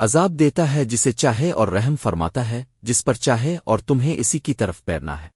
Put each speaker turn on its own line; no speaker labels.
عذاب دیتا ہے جسے چاہے اور رحم فرماتا ہے، جس پر چاہے اور تمہیں اسی کی طرف پیرنا ہے۔